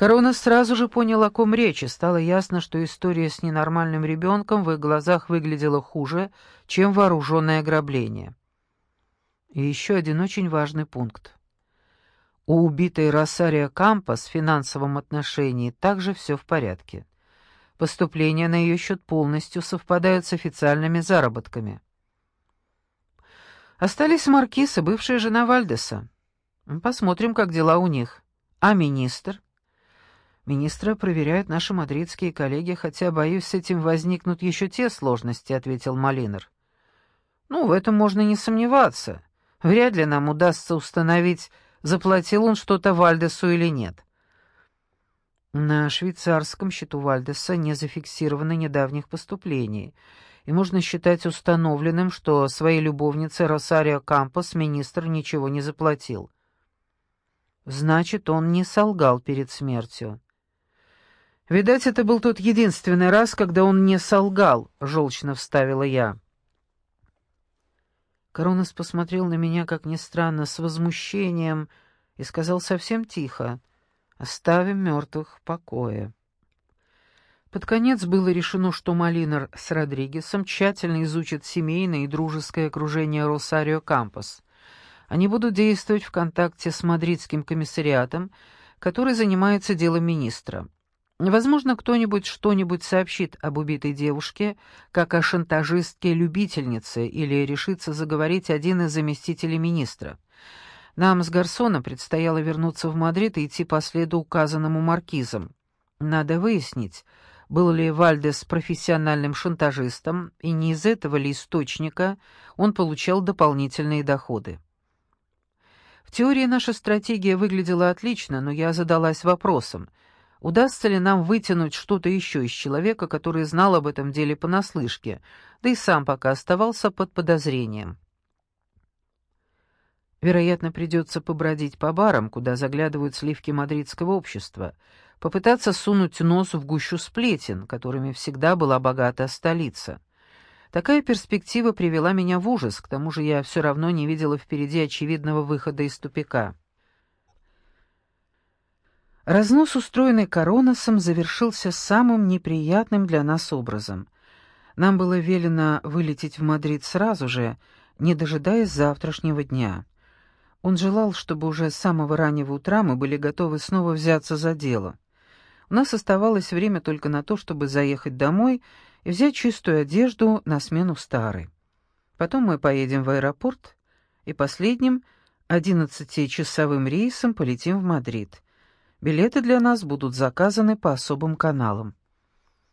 Корона сразу же понял, о ком речь, и стало ясно, что история с ненормальным ребенком в их глазах выглядела хуже, чем вооруженное ограбление. И еще один очень важный пункт. У убитой Росария Кампас в финансовом отношении также все в порядке. Поступления на ее счет полностью совпадают с официальными заработками. Остались Маркиз и бывшая жена Вальдеса. Посмотрим, как дела у них. А министр? Министра проверяют наши мадридские коллеги, хотя, боюсь, с этим возникнут еще те сложности, — ответил Малинер. Ну, в этом можно не сомневаться. Вряд ли нам удастся установить, заплатил он что-то Вальдесу или нет. На швейцарском счету Вальдеса не зафиксировано недавних поступлений, и можно считать установленным, что своей любовнице Росарио Кампос министр ничего не заплатил. Значит, он не солгал перед смертью. «Видать, это был тот единственный раз, когда он не солгал», — желчно вставила я. Коронас посмотрел на меня, как ни странно, с возмущением и сказал совсем тихо, «Оставим мертвых в покое». Под конец было решено, что Малинар с Родригесом тщательно изучат семейное и дружеское окружение Росарио Кампос. Они будут действовать в контакте с мадридским комиссариатом, который занимается делом министра. Возможно, кто-нибудь что-нибудь сообщит об убитой девушке, как о шантажистке-любительнице, или решится заговорить один из заместителей министра. Нам с Гарсоном предстояло вернуться в Мадрид и идти по следу указанному маркизом. Надо выяснить, был ли Вальдес профессиональным шантажистом, и не из этого ли источника он получал дополнительные доходы. В теории наша стратегия выглядела отлично, но я задалась вопросом — Удастся ли нам вытянуть что-то еще из человека, который знал об этом деле понаслышке, да и сам пока оставался под подозрением? Вероятно, придется побродить по барам, куда заглядывают сливки мадридского общества, попытаться сунуть нос в гущу сплетен, которыми всегда была богата столица. Такая перспектива привела меня в ужас, к тому же я все равно не видела впереди очевидного выхода из тупика. Разнос, устроенный Короносом, завершился самым неприятным для нас образом. Нам было велено вылететь в Мадрид сразу же, не дожидаясь завтрашнего дня. Он желал, чтобы уже с самого раннего утра мы были готовы снова взяться за дело. У нас оставалось время только на то, чтобы заехать домой и взять чистую одежду на смену старой. Потом мы поедем в аэропорт и последним, одиннадцатичасовым рейсом полетим в Мадрид — Билеты для нас будут заказаны по особым каналам.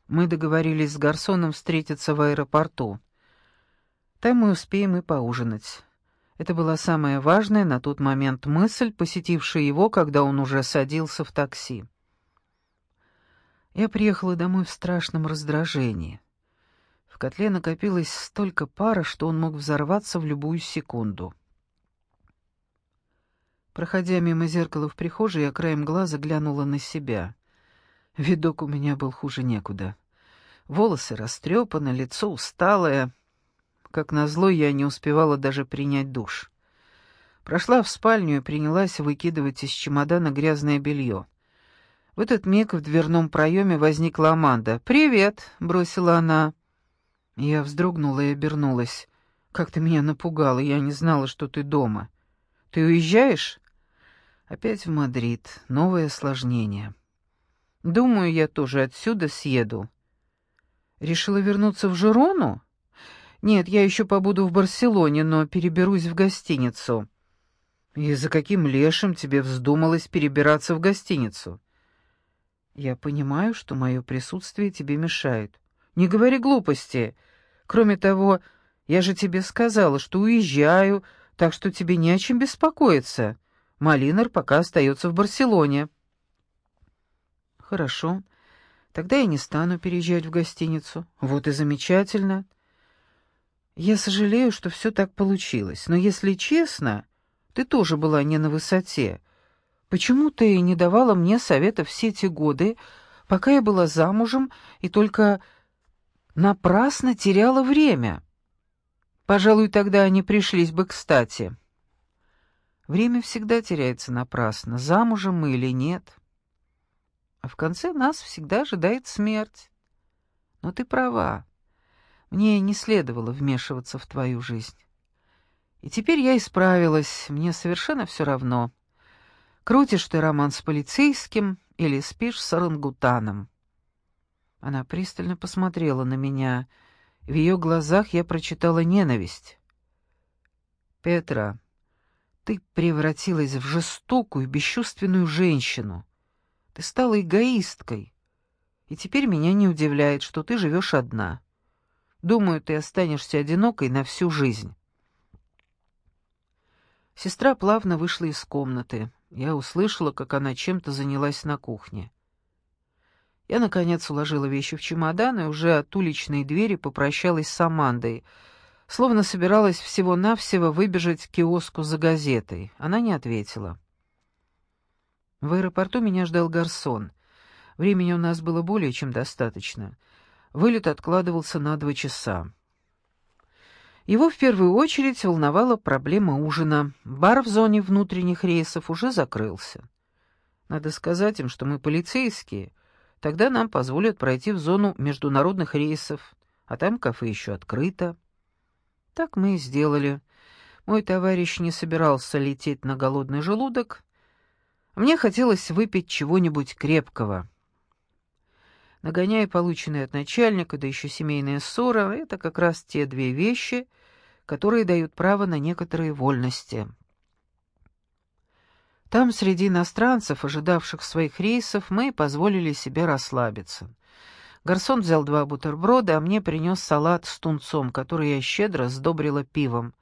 Мы договорились с Гарсоном встретиться в аэропорту. Там мы успеем и поужинать. Это была самая важная на тот момент мысль, посетившая его, когда он уже садился в такси. Я приехала домой в страшном раздражении. В котле накопилось столько пара, что он мог взорваться в любую секунду. Проходя мимо зеркала в прихожей, я краем глаза глянула на себя. Видок у меня был хуже некуда. Волосы растрепаны, лицо усталое. Как назло, я не успевала даже принять душ. Прошла в спальню и принялась выкидывать из чемодана грязное белье. В этот миг в дверном проеме возникла Аманда. «Привет!» — бросила она. Я вздрогнула и обернулась. «Как ты меня напугала, я не знала, что ты дома. Ты уезжаешь?» Опять в Мадрид. Новое осложнение. Думаю, я тоже отсюда съеду. Решила вернуться в Жирону? Нет, я еще побуду в Барселоне, но переберусь в гостиницу. И за каким лешим тебе вздумалось перебираться в гостиницу? Я понимаю, что мое присутствие тебе мешает. Не говори глупости. Кроме того, я же тебе сказала, что уезжаю, так что тебе не о чем беспокоиться. Малинар пока остается в Барселоне». «Хорошо. Тогда я не стану переезжать в гостиницу. Вот и замечательно. Я сожалею, что все так получилось, но, если честно, ты тоже была не на высоте. Почему ты не давала мне совета все эти годы, пока я была замужем и только напрасно теряла время? Пожалуй, тогда они пришлись бы кстати». Время всегда теряется напрасно, замужем мы или нет. А в конце нас всегда ожидает смерть. Но ты права. Мне не следовало вмешиваться в твою жизнь. И теперь я исправилась, мне совершенно все равно. Крутишь ты роман с полицейским или спишь с орангутаном. Она пристально посмотрела на меня. В ее глазах я прочитала ненависть. «Петра, ты превратилась в жестокую, бесчувственную женщину. Ты стала эгоисткой. И теперь меня не удивляет, что ты живешь одна. Думаю, ты останешься одинокой на всю жизнь». Сестра плавно вышла из комнаты. Я услышала, как она чем-то занялась на кухне. Я, наконец, уложила вещи в чемодан и уже от уличной двери попрощалась с Амандой, словно собиралась всего-навсего выбежать к киоску за газетой. Она не ответила. В аэропорту меня ждал гарсон. Времени у нас было более чем достаточно. Вылет откладывался на два часа. Его в первую очередь волновала проблема ужина. Бар в зоне внутренних рейсов уже закрылся. Надо сказать им, что мы полицейские. Тогда нам позволят пройти в зону международных рейсов, а там кафе еще открыто. Так мы и сделали. Мой товарищ не собирался лететь на голодный желудок. Мне хотелось выпить чего-нибудь крепкого. Нагоняя полученные от начальника, да еще семейная ссора — это как раз те две вещи, которые дают право на некоторые вольности. Там, среди иностранцев, ожидавших своих рейсов, мы позволили себе расслабиться. Гарсон взял два бутерброда, а мне принес салат с тунцом, который я щедро сдобрила пивом.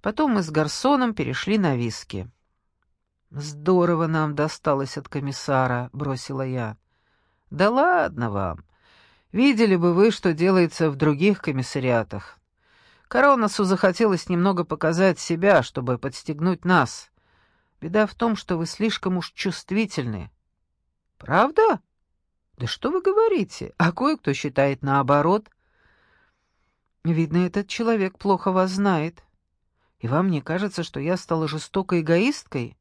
Потом мы с Гарсоном перешли на виски. «Здорово нам досталось от комиссара», — бросила я. «Да ладно вам. Видели бы вы, что делается в других комиссариатах. Коронасу захотелось немного показать себя, чтобы подстегнуть нас. Беда в том, что вы слишком уж чувствительны. Правда? Да что вы говорите? А кое-кто считает наоборот. Видно, этот человек плохо вас знает. И вам не кажется, что я стала жестокой эгоисткой?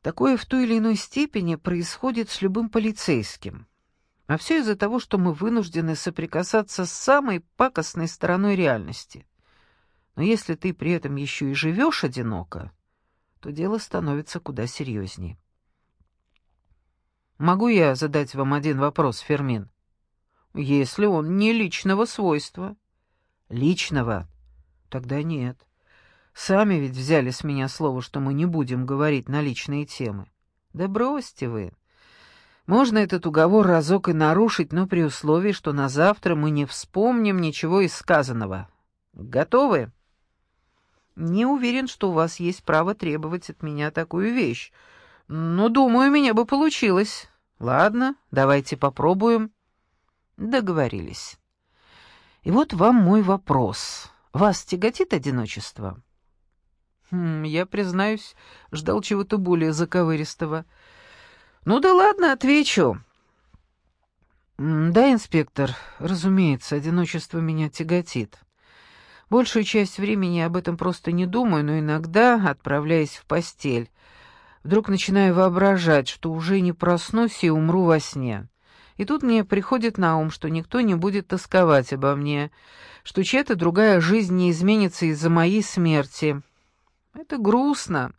Такое в той или иной степени происходит с любым полицейским. А все из-за того, что мы вынуждены соприкасаться с самой пакостной стороной реальности. Но если ты при этом еще и живешь одиноко, то дело становится куда серьезнее. Могу я задать вам один вопрос, Фермин? Если он не личного свойства. Личного? Тогда нет. Сами ведь взяли с меня слово, что мы не будем говорить на личные темы. Да бросьте вы. Можно этот уговор разок и нарушить, но при условии, что на завтра мы не вспомним ничего из сказанного. Готовы? Не уверен, что у вас есть право требовать от меня такую вещь. Но, думаю, у меня бы получилось. Ладно, давайте попробуем. Договорились. И вот вам мой вопрос. Вас тяготит одиночество? Хм, я, признаюсь, ждал чего-то более заковыристого. «Ну да ладно, отвечу». «Да, инспектор, разумеется, одиночество меня тяготит. Большую часть времени об этом просто не думаю, но иногда, отправляясь в постель, вдруг начинаю воображать, что уже не проснусь и умру во сне. И тут мне приходит на ум, что никто не будет тосковать обо мне, что чья-то другая жизнь не изменится из-за моей смерти. Это грустно.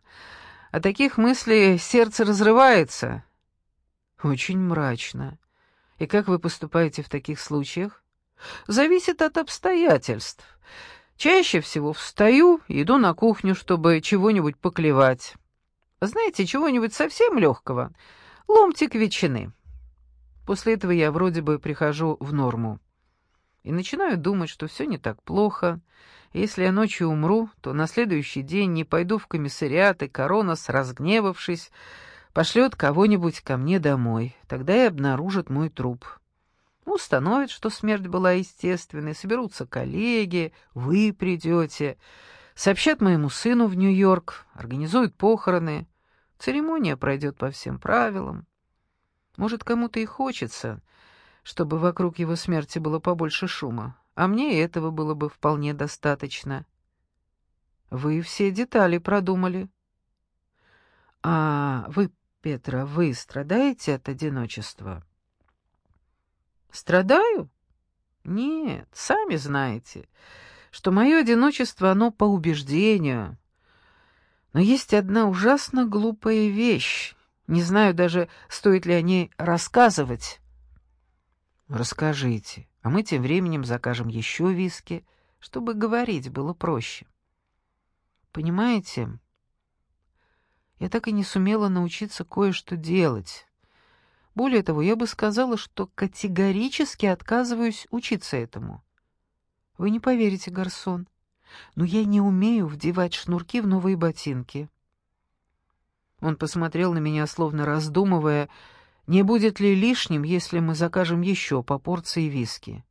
От таких мыслей сердце разрывается, очень мрачно. И как вы поступаете в таких случаях? Зависит от обстоятельств. Чаще всего встаю, иду на кухню, чтобы чего-нибудь поклевать. Знаете, чего-нибудь совсем легкого. Ломтик ветчины. После этого я вроде бы прихожу в норму. И начинаю думать, что все не так плохо. Если я ночью умру, то на следующий день не пойду в комиссариат, и корона, разгневавшись, пошлет кого-нибудь ко мне домой, тогда и обнаружат мой труп. Установят, что смерть была естественной, соберутся коллеги, вы придете, сообщат моему сыну в Нью-Йорк, организуют похороны. Церемония пройдет по всем правилам. Может, кому-то и хочется, чтобы вокруг его смерти было побольше шума, а мне этого было бы вполне достаточно. Вы все детали продумали. А вы Петра, вы страдаете от одиночества? Страдаю? Нет, сами знаете, что мое одиночество, оно по убеждению. Но есть одна ужасно глупая вещь. Не знаю даже, стоит ли о ней рассказывать. Расскажите, а мы тем временем закажем еще виски, чтобы говорить было проще. Понимаете, я так и не сумела научиться кое-что делать. Более того, я бы сказала, что категорически отказываюсь учиться этому. Вы не поверите, Гарсон, но я не умею вдевать шнурки в новые ботинки. Он посмотрел на меня, словно раздумывая, не будет ли лишним, если мы закажем еще по порции виски.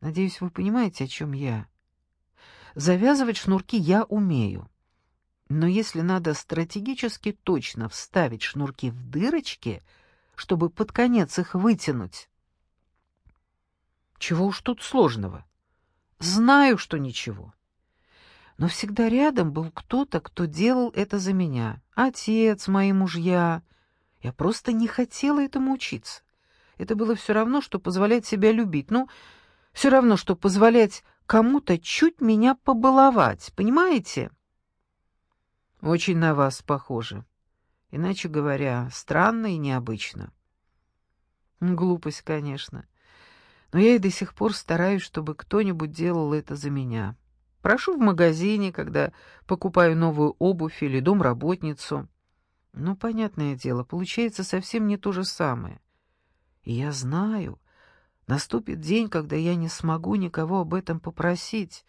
Надеюсь, вы понимаете, о чем я. Завязывать шнурки я умею. Но если надо стратегически точно вставить шнурки в дырочки, чтобы под конец их вытянуть... Чего уж тут сложного? Знаю, что ничего. Но всегда рядом был кто-то, кто делал это за меня. Отец, мои мужья. Я просто не хотела этому учиться. Это было все равно, что позволять себя любить. Ну, все равно, что позволять кому-то чуть меня побаловать, понимаете? Очень на вас похоже. Иначе говоря, странно и необычно. Глупость, конечно. Но я и до сих пор стараюсь, чтобы кто-нибудь делал это за меня. Прошу в магазине, когда покупаю новую обувь или домработницу. Ну, понятное дело, получается совсем не то же самое. И я знаю, наступит день, когда я не смогу никого об этом попросить,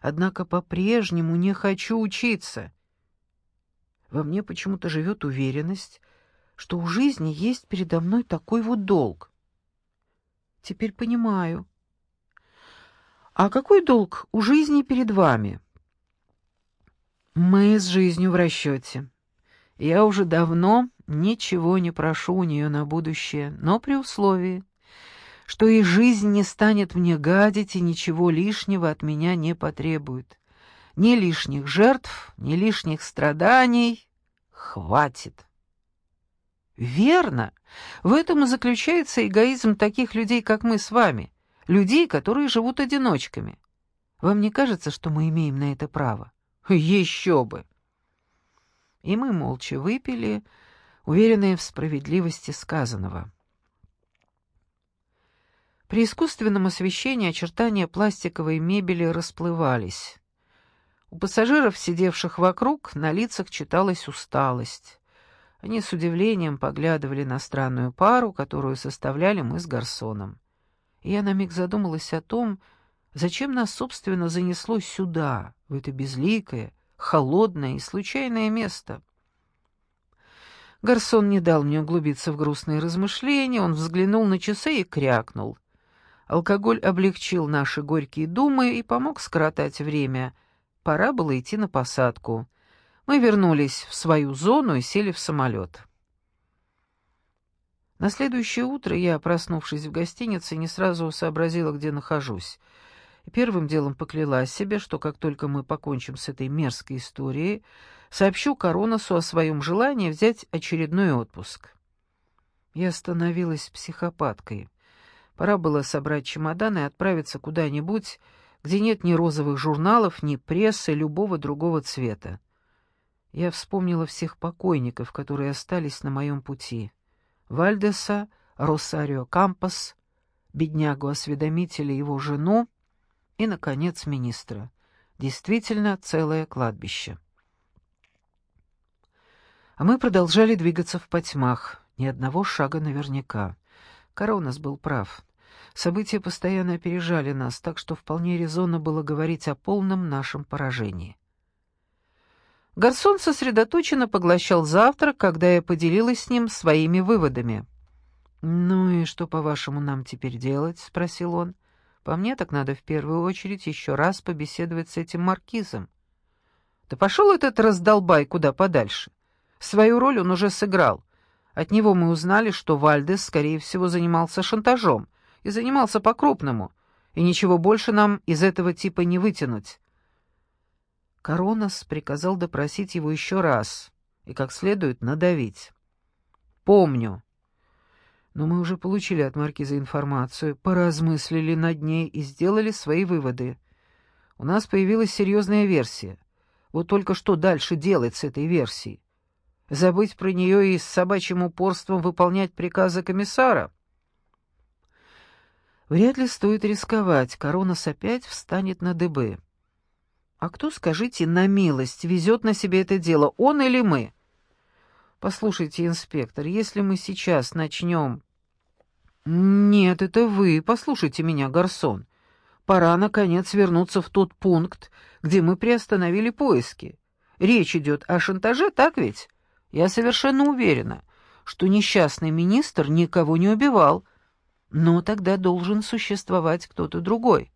однако по-прежнему не хочу учиться. Во мне почему-то живет уверенность, что у жизни есть передо мной такой вот долг. Теперь понимаю. А какой долг у жизни перед вами? Мы с жизнью в расчете. Я уже давно ничего не прошу у нее на будущее, но при условии, что и жизнь не станет мне гадить и ничего лишнего от меня не потребует. Ни лишних жертв, ни лишних страданий. Хватит. Верно. В этом и заключается эгоизм таких людей, как мы с вами. Людей, которые живут одиночками. Вам не кажется, что мы имеем на это право? Еще бы. И мы молча выпили, уверенные в справедливости сказанного. При искусственном освещении очертания пластиковой мебели расплывались. У пассажиров, сидевших вокруг, на лицах читалась усталость. Они с удивлением поглядывали на странную пару, которую составляли мы с Гарсоном. Я на миг задумалась о том, зачем нас, собственно, занесло сюда, в это безликое, холодное и случайное место. Гарсон не дал мне углубиться в грустные размышления, он взглянул на часы и крякнул. Алкоголь облегчил наши горькие думы и помог скоротать время — Пора было идти на посадку. Мы вернулись в свою зону и сели в самолет. На следующее утро я, проснувшись в гостинице, не сразу сообразила, где нахожусь. Первым делом поклялась себе, что как только мы покончим с этой мерзкой историей, сообщу Короносу о своем желании взять очередной отпуск. Я становилась психопаткой. Пора было собрать чемодан и отправиться куда-нибудь, где нет ни розовых журналов, ни прессы любого другого цвета. Я вспомнила всех покойников, которые остались на моем пути. Вальдеса, Росарио Кампас, беднягу-осведомителя его жену и, наконец, министра. Действительно, целое кладбище. А мы продолжали двигаться в потьмах, ни одного шага наверняка. Коронас был прав. События постоянно опережали нас, так что вполне резонно было говорить о полном нашем поражении. Гарсон сосредоточенно поглощал завтрак, когда я поделилась с ним своими выводами. «Ну и что, по-вашему, нам теперь делать?» — спросил он. «По мне так надо в первую очередь еще раз побеседовать с этим маркизом». «Да пошел этот раздолбай куда подальше. Свою роль он уже сыграл. От него мы узнали, что Вальдес, скорее всего, занимался шантажом, и занимался по-крупному, и ничего больше нам из этого типа не вытянуть. Коронас приказал допросить его еще раз и как следует надавить. помню. Но мы уже получили от маркиза информацию, поразмыслили над ней и сделали свои выводы. У нас появилась серьезная версия. Вот только что дальше делать с этой версией? Забыть про нее и с собачьим упорством выполнять приказы комиссара? Вряд ли стоит рисковать, Коронас опять встанет на дыбы. А кто, скажите, на милость везет на себе это дело, он или мы? Послушайте, инспектор, если мы сейчас начнем... Нет, это вы, послушайте меня, Гарсон. Пора, наконец, вернуться в тот пункт, где мы приостановили поиски. Речь идет о шантаже, так ведь? Я совершенно уверена, что несчастный министр никого не убивал, но тогда должен существовать кто-то другой.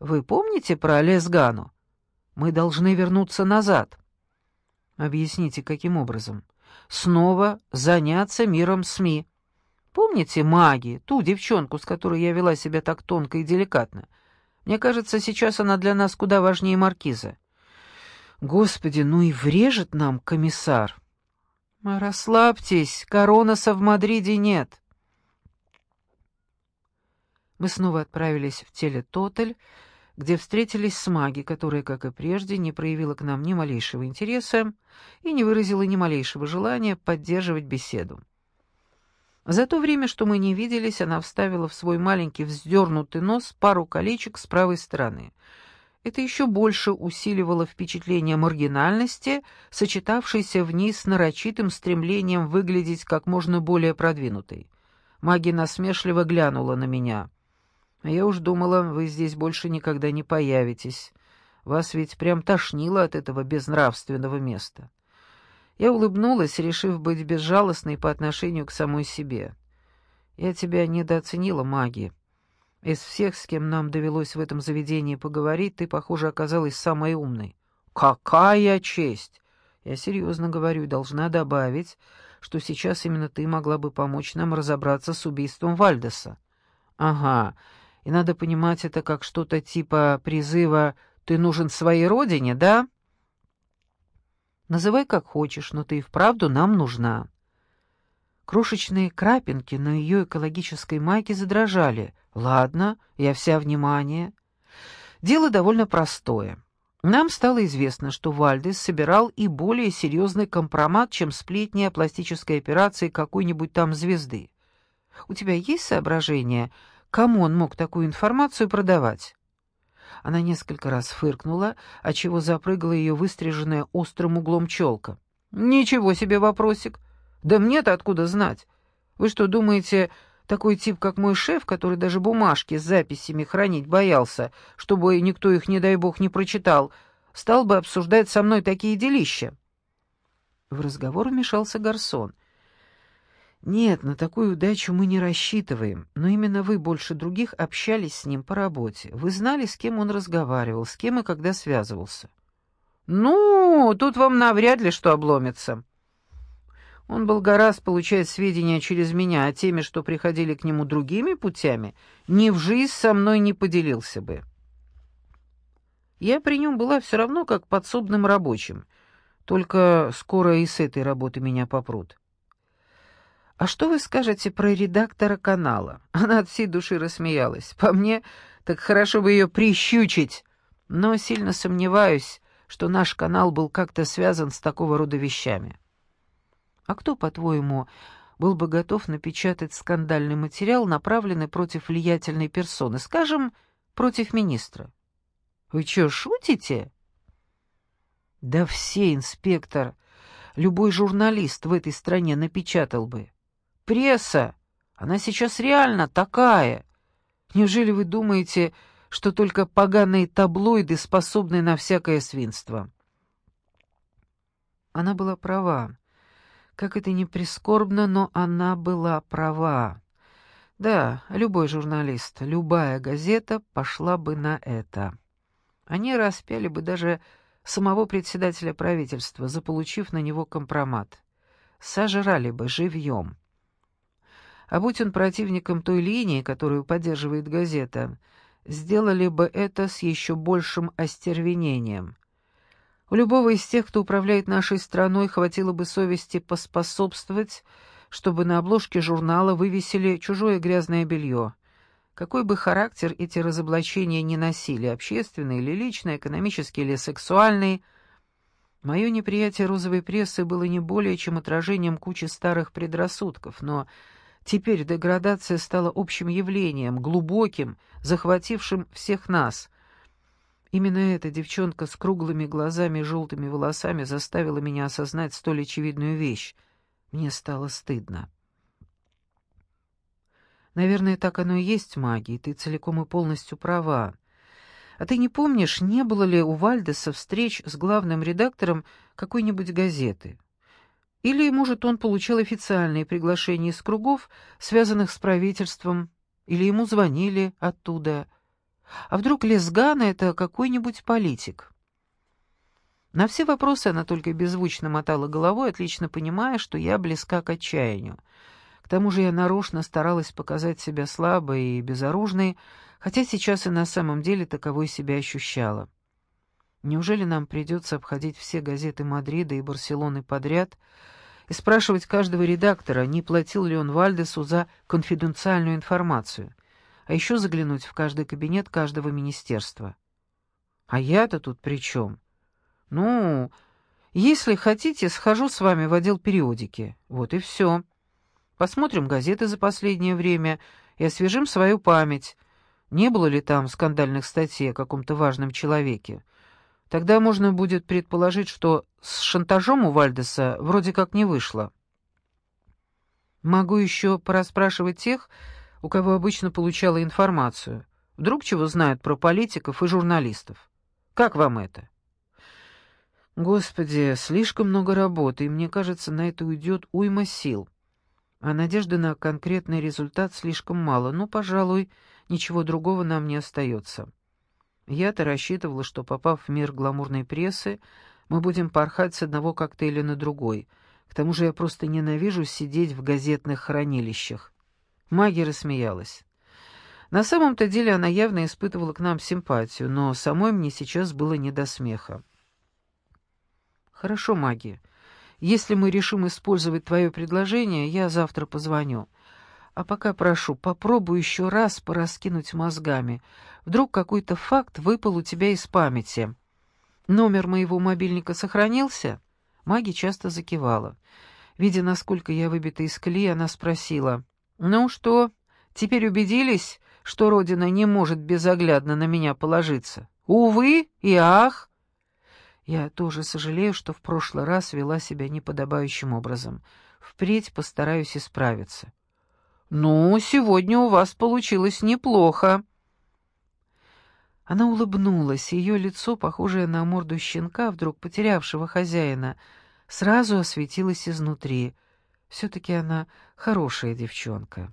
Вы помните про Лесгану? Мы должны вернуться назад. Объясните, каким образом? Снова заняться миром СМИ. Помните Маги, ту девчонку, с которой я вела себя так тонко и деликатно? Мне кажется, сейчас она для нас куда важнее маркиза. Господи, ну и врежет нам комиссар. Расслабьтесь, коронаса в Мадриде нет. Мы снова отправились в телетотель, где встретились с маги, которая, как и прежде, не проявила к нам ни малейшего интереса и не выразила ни малейшего желания поддерживать беседу. За то время, что мы не виделись, она вставила в свой маленький вздернутый нос пару колечек с правой стороны. Это еще больше усиливало впечатление маргинальности, сочетавшейся в ней с нарочитым стремлением выглядеть как можно более продвинутой. Маги насмешливо глянула на меня. «А я уж думала, вы здесь больше никогда не появитесь. Вас ведь прям тошнило от этого безнравственного места». Я улыбнулась, решив быть безжалостной по отношению к самой себе. «Я тебя недооценила, маги. Из всех, с кем нам довелось в этом заведении поговорить, ты, похоже, оказалась самой умной». «Какая честь!» Я серьезно говорю должна добавить, что сейчас именно ты могла бы помочь нам разобраться с убийством Вальдеса. Ага, и надо понимать это как что-то типа призыва «ты нужен своей родине», да? Называй как хочешь, но ты и вправду нам нужна». Крошечные крапинки на ее экологической майке задрожали. «Ладно, я вся внимание». Дело довольно простое. Нам стало известно, что Вальдес собирал и более серьезный компромат, чем сплетни о пластической операции какой-нибудь там звезды. У тебя есть соображение, кому он мог такую информацию продавать? Она несколько раз фыркнула, отчего запрыгала ее выстриженная острым углом челка. «Ничего себе вопросик! Да мне-то откуда знать? Вы что, думаете, такой тип, как мой шеф, который даже бумажки с записями хранить боялся, чтобы никто их, не дай бог, не прочитал, стал бы обсуждать со мной такие делища?» В разговор вмешался Гарсон — «Нет, на такую удачу мы не рассчитываем, но именно вы больше других общались с ним по работе. Вы знали, с кем он разговаривал, с кем и когда связывался». «Ну, тут вам навряд ли что обломится». Он был гораздо получать сведения через меня о теме, что приходили к нему другими путями, ни в жизнь со мной не поделился бы. Я при нем была все равно как подсобным рабочим, только скоро и с этой работы меня попрут. «А что вы скажете про редактора канала?» Она от всей души рассмеялась. «По мне, так хорошо бы ее прищучить, но сильно сомневаюсь, что наш канал был как-то связан с такого рода вещами». «А кто, по-твоему, был бы готов напечатать скандальный материал, направленный против влиятельной персоны, скажем, против министра?» «Вы что, шутите?» «Да все, инспектор, любой журналист в этой стране напечатал бы». Пресса, она сейчас реально такая. Неужели вы думаете, что только поганые таблоиды способны на всякое свинство?» Она была права. Как это ни прискорбно, но она была права. Да, любой журналист, любая газета пошла бы на это. Они распяли бы даже самого председателя правительства, заполучив на него компромат. Сожрали бы живьем. А будь он противником той линии, которую поддерживает газета, сделали бы это с еще большим остервенением. У любого из тех, кто управляет нашей страной, хватило бы совести поспособствовать, чтобы на обложке журнала вывесили чужое грязное белье. Какой бы характер эти разоблачения ни носили, общественный или личный, экономический или сексуальный, мое неприятие розовой прессы было не более чем отражением кучи старых предрассудков, но теперь деградация стала общим явлением, глубоким, захватившим всех нас — Именно эта девчонка с круглыми глазами и желтыми волосами заставила меня осознать столь очевидную вещь. Мне стало стыдно. Наверное, так оно и есть, маги, и ты целиком и полностью права. А ты не помнишь, не было ли у Вальдеса встреч с главным редактором какой-нибудь газеты? Или, может, он получил официальные приглашения из кругов, связанных с правительством, или ему звонили оттуда — а вдруг Лесгана — это какой-нибудь политик? На все вопросы она только беззвучно мотала головой, отлично понимая, что я близка к отчаянию. К тому же я нарочно старалась показать себя слабой и безоружной, хотя сейчас и на самом деле таковой себя ощущала. Неужели нам придется обходить все газеты Мадрида и Барселоны подряд и спрашивать каждого редактора, не платил ли он Вальдесу за конфиденциальную информацию — а еще заглянуть в каждый кабинет каждого министерства. А я-то тут при чем? Ну, если хотите, схожу с вами в отдел периодики. Вот и все. Посмотрим газеты за последнее время и освежим свою память. Не было ли там скандальных статей о каком-то важном человеке? Тогда можно будет предположить, что с шантажом у Вальдеса вроде как не вышло. Могу еще порасспрашивать тех, у кого обычно получала информацию. Вдруг чего знают про политиков и журналистов. Как вам это? Господи, слишком много работы, и мне кажется, на это уйдет уйма сил. А надежды на конкретный результат слишком мало, но, пожалуй, ничего другого нам не остается. Я-то рассчитывала, что, попав в мир гламурной прессы, мы будем порхать с одного коктейля на другой. К тому же я просто ненавижу сидеть в газетных хранилищах. Магия рассмеялась. На самом-то деле она явно испытывала к нам симпатию, но самой мне сейчас было не до смеха. «Хорошо, магия. Если мы решим использовать твое предложение, я завтра позвоню. А пока прошу, попробуй еще раз пораскинуть мозгами. Вдруг какой-то факт выпал у тебя из памяти. Номер моего мобильника сохранился?» Маги часто закивала. Видя, насколько я выбита из колеи, она спросила — «Ну что, теперь убедились, что Родина не может безоглядно на меня положиться? Увы и ах!» Я тоже сожалею, что в прошлый раз вела себя неподобающим образом. Впредь постараюсь исправиться. «Ну, сегодня у вас получилось неплохо». Она улыбнулась, и ее лицо, похожее на морду щенка, вдруг потерявшего хозяина, сразу осветилось изнутри — все-таки она хорошая девчонка.